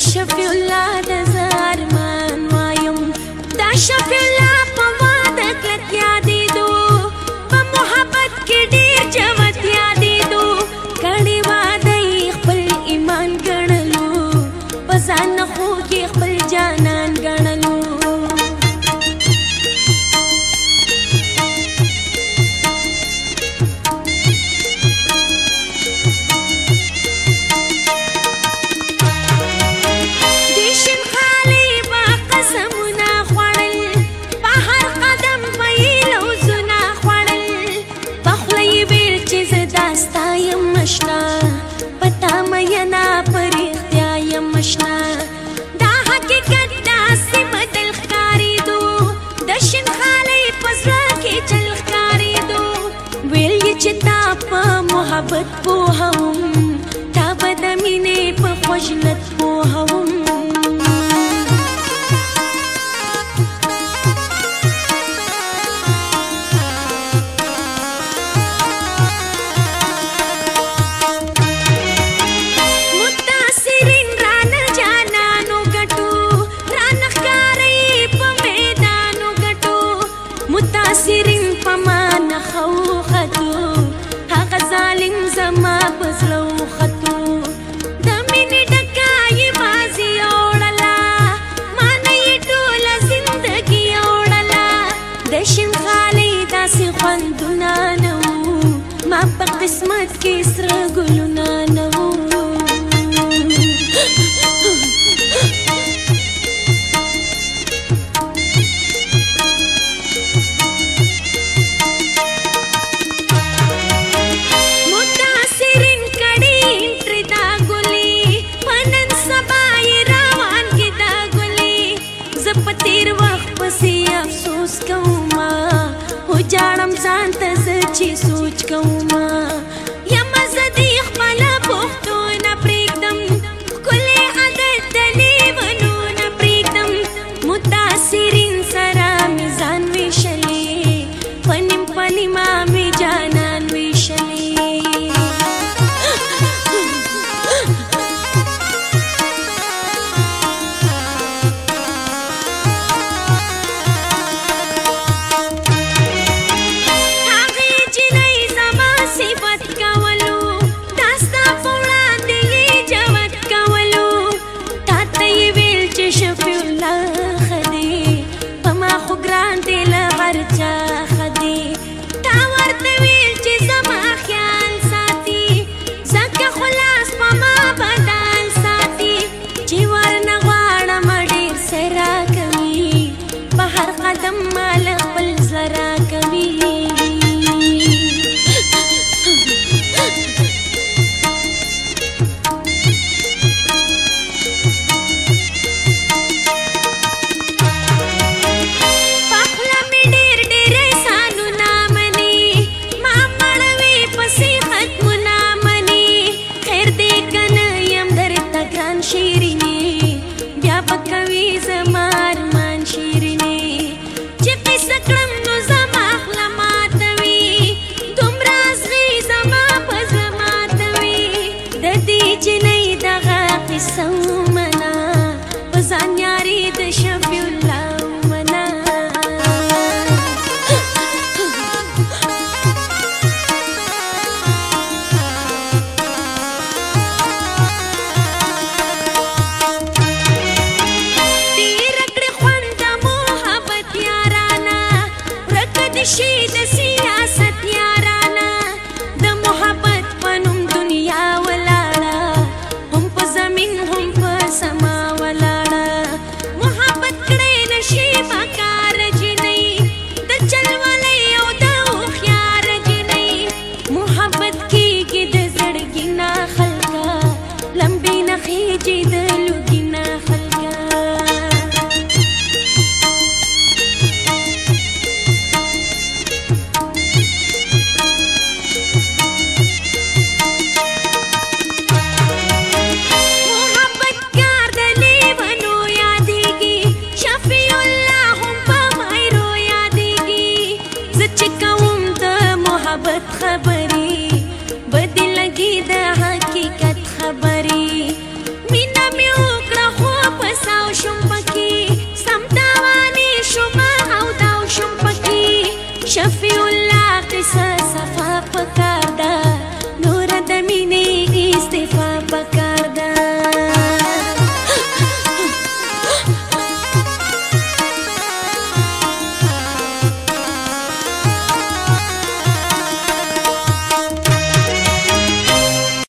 wish you feel like وینا پرختیا یم مشنا دا حقیقت دا سم دل خاري دو د شین خالی پزړه کې چل خاري دو ویل چې تا په محبت پوهم تا په د مینې په خوشنط پوهم خوندونه نو ما په قسمت کې سره ګلونه نو my